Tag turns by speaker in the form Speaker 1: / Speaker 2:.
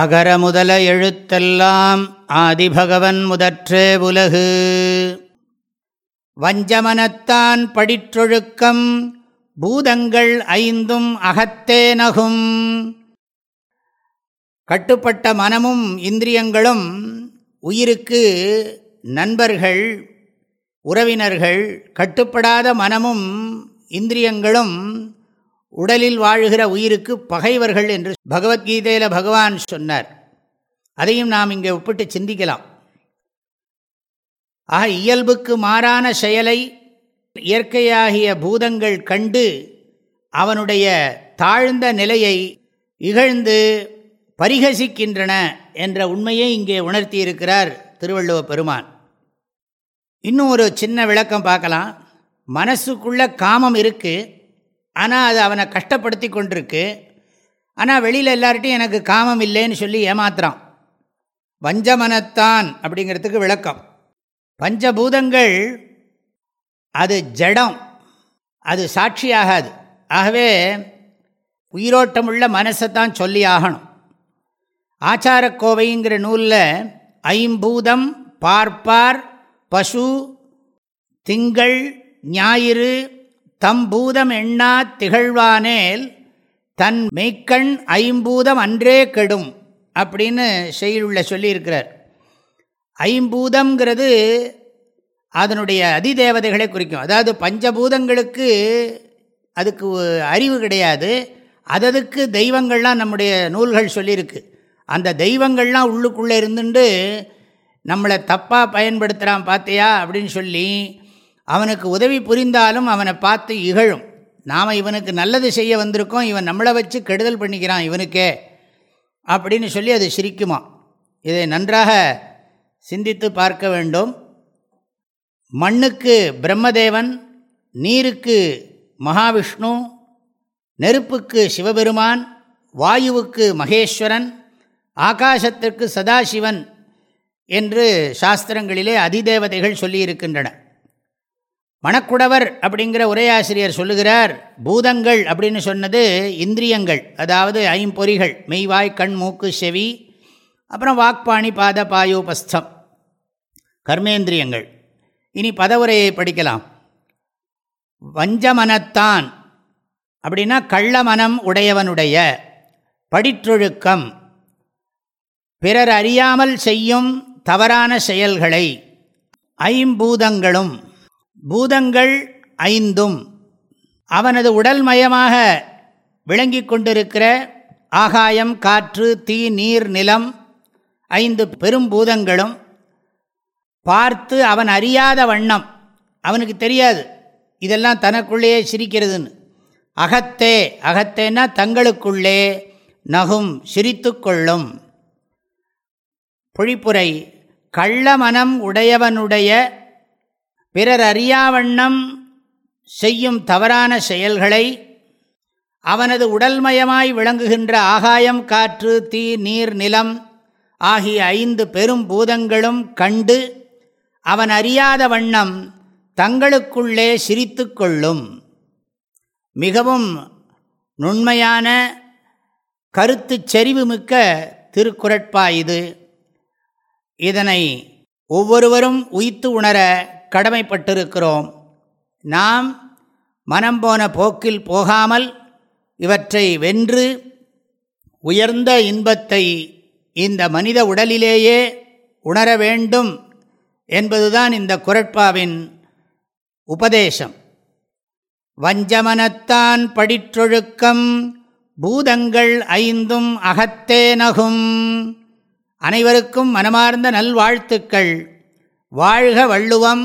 Speaker 1: அகர முதல எழுத்தெல்லாம் ஆதிபகவன் முதற்றே உலகு வஞ்சமனத்தான் படிற்றொழுக்கம் பூதங்கள் ஐந்தும் அகத்தே நகும் கட்டுப்பட்ட மனமும் இந்திரியங்களும் உயிருக்கு நண்பர்கள் உறவினர்கள் கட்டுப்படாத மனமும் இந்திரியங்களும் உடலில் வாழுகிற உயிருக்கு பகைவர்கள் என்று பகவத்கீதையில் பகவான் சொன்னார் அதையும் நாம் இங்கே ஒப்பிட்டு சிந்திக்கலாம் ஆக இயல்புக்கு மாறான செயலை இயற்கையாகிய பூதங்கள் கண்டு அவனுடைய தாழ்ந்த நிலையை இகழ்ந்து பரிகசிக்கின்றன என்ற உண்மையை இங்கே உணர்த்தியிருக்கிறார் திருவள்ளுவ பெருமான் இன்னும் ஒரு சின்ன விளக்கம் பார்க்கலாம் மனசுக்குள்ள காமம் இருக்குது ஆனால் அது அவனை கஷ்டப்படுத்தி கொண்டிருக்கு ஆனால் வெளியில் எல்லார்ட்டையும் எனக்கு காமம் இல்லைன்னு சொல்லி ஏமாத்துறான் வஞ்சமனத்தான் அப்படிங்கிறதுக்கு விளக்கம் பஞ்சபூதங்கள் அது ஜடம் அது சாட்சியாகாது ஆகவே உயிரோட்டமுள்ள மனசை தான் சொல்லி ஆகணும் ஆச்சாரக்கோவைங்கிற நூலில் ஐம்பூதம் பார்ப்பார் பசு திங்கள் ஞாயிறு தம் பூதம் எண்ணா திகழ்வானேல் தன் மெய்க்கண் ஐம்பூதம் அன்றே கெடும் அப்படின்னு செயலுள்ள சொல்லியிருக்கிறார் ஐம்பூதம்ங்கிறது அதனுடைய அதிதேவதைகளை குறிக்கும் அதாவது பஞ்சபூதங்களுக்கு அதுக்கு அறிவு கிடையாது அததுக்கு தெய்வங்கள்லாம் நம்முடைய நூல்கள் சொல்லியிருக்கு அந்த தெய்வங்கள்லாம் உள்ளுக்குள்ளே இருந்துட்டு நம்மளை தப்பாக பயன்படுத்துகிறான் பார்த்தியா அப்படின்னு சொல்லி அவனுக்கு உதவி புரிந்தாலும் அவனை பார்த்து இகழும் நாம் இவனுக்கு நல்லது செய்ய வந்திருக்கோம் இவன் நம்மளை வச்சு கெடுதல் பண்ணிக்கிறான் இவனுக்கே அப்படின்னு சொல்லி அது சிரிக்குமா இதை நன்றாக சிந்தித்து பார்க்க வேண்டும் மண்ணுக்கு பிரம்மதேவன் நீருக்கு மகாவிஷ்ணு நெருப்புக்கு சிவபெருமான் வாயுவுக்கு மகேஸ்வரன் ஆகாசத்திற்கு சதாசிவன் என்று சாஸ்திரங்களிலே அதிதேவதைகள் சொல்லியிருக்கின்றன மணக்குடவர் அப்படிங்கிற உரையாசிரியர் சொல்லுகிறார் பூதங்கள் அப்படின்னு சொன்னது இந்திரியங்கள் அதாவது ஐம்பொறிகள் மெய்வாய் கண் மூக்கு செவி அப்புறம் வாக்பாணி பாத பாயோபஸ்தம் கர்மேந்திரியங்கள் இனி பதவுரையை படிக்கலாம் வஞ்சமனத்தான் அப்படின்னா கள்ளமனம் உடையவனுடைய படிற்றொழுக்கம் பிறர் அறியாமல் செய்யும் தவறான செயல்களை ஐம்பூதங்களும் பூதங்கள் ஐந்தும் அவனது உடல் மயமாக விளங்கி கொண்டிருக்கிற ஆகாயம் காற்று தீ நீர் நிலம் ஐந்து பெரும் பூதங்களும் பார்த்து அவன் அறியாத வண்ணம் அவனுக்கு தெரியாது இதெல்லாம் தனக்குள்ளேயே சிரிக்கிறதுன்னு அகத்தே அகத்தேன்னா தங்களுக்குள்ளே நகும் சிரித்து கொள்ளும் பொழிப்புரை மனம் உடையவனுடைய பிறர் அறியாவண்ணம் செய்யும் தவறான செயல்களை அவனது உடல்மயமாய் விளங்குகின்ற ஆகாயம் காற்று தீ நீர் நிலம் ஆகிய ஐந்து பெரும் பூதங்களும் கண்டு அவன் அறியாத வண்ணம் தங்களுக்குள்ளே சிரித்து கொள்ளும் மிகவும் நுண்மையான கருத்து செறிவு மிக்க திருக்குறட்பா இது இதனை ஒவ்வொருவரும் உய்த்து உணர கடமைப்பட்டிருக்கிறோம் நாம் மனம் போன போக்கில் போகாமல் இவற்றை வென்று உயர்ந்த இன்பத்தை இந்த மனித உடலிலேயே உணர வேண்டும் என்பதுதான் இந்த குரட்பாவின் உபதேசம் வஞ்சமனத்தான் படிற்றொழுக்கம் பூதங்கள் ஐந்தும் அகத்தே நகும் அனைவருக்கும் மனமார்ந்த நல்வாழ்த்துக்கள் வாழ்க வள்ளுவம்